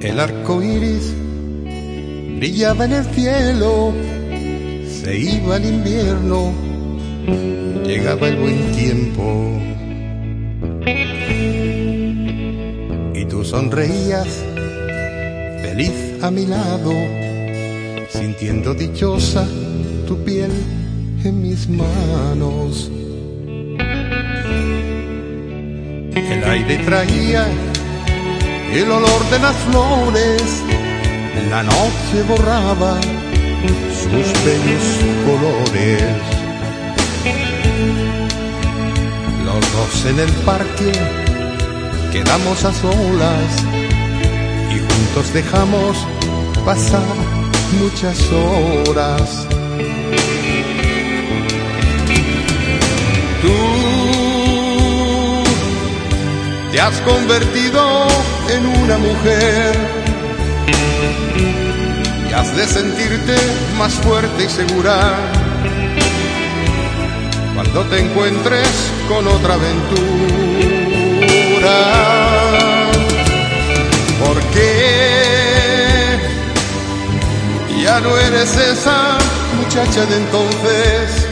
El arco iris brillaba en el cielo, se iba el invierno, llegaba el buen tiempo. Y tú sonreías, feliz a mi lado, sintiendo dichosa tu piel en mis manos. El aire traía el olor de las flores, la noche borraba sus bellos colores. Los dos en el parque quedamos a solas y juntos dejamos pasar muchas horas. Tú te has convertido en una mujer y has de sentirte más fuerte y segura cuando te encuentres con otra aventura. Porque ya no eres esa muchacha de entonces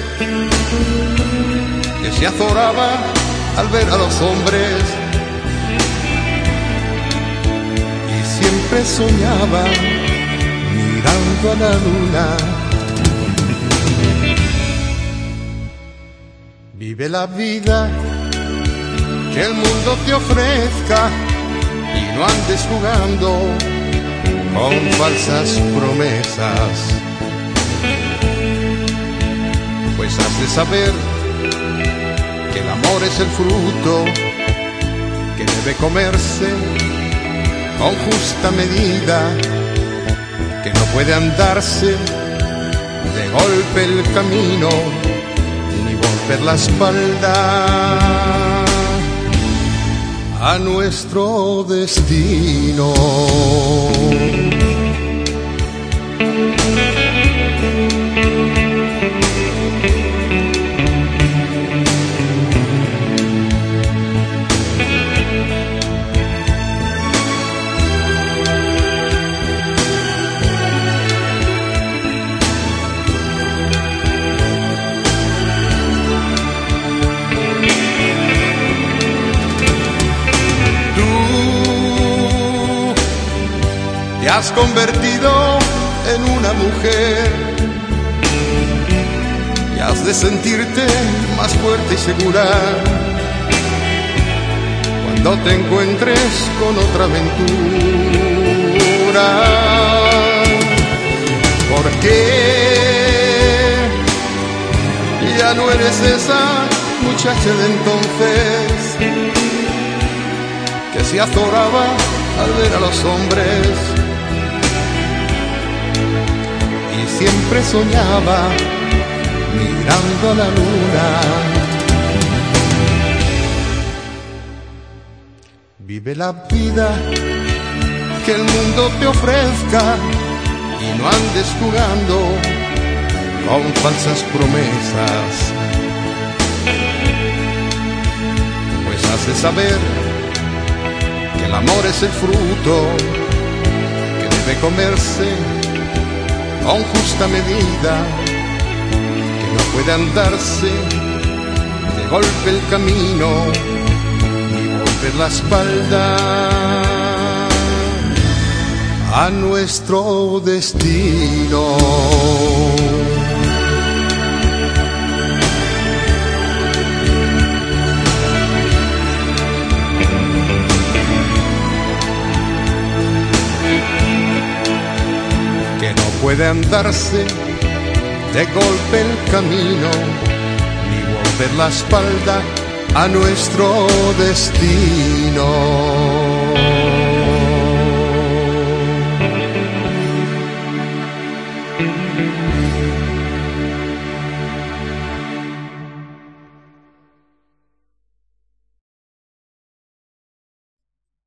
que se azoraba al ver a los hombres soñaba mirando a la luna. Vive la vida que el mundo te ofrezca y no andes jugando con falsas promesas. Pues has de saber que el amor es el fruto que debe comerse con justa medida, que no puede andarse de golpe el camino ni volver la espalda a nuestro destino. Te has convertido en una mujer. Y has de sentirte más fuerte y segura cuando te encuentres con otra aventura. Porque ya no eres esa muchacha de entonces que se azoraba al ver a los hombres siempre soñaba mirando a la luna. Vive la vida que el mundo te ofrezca y no andes jugando con falsas promesas. Pues has de saber que el amor es el fruto que debe comerse con justa medida, que no puede andarse de golpe el camino ni volver la espalda a nuestro destino. puede andarse de golpe el camino, ni volver la espalda a nuestro destino.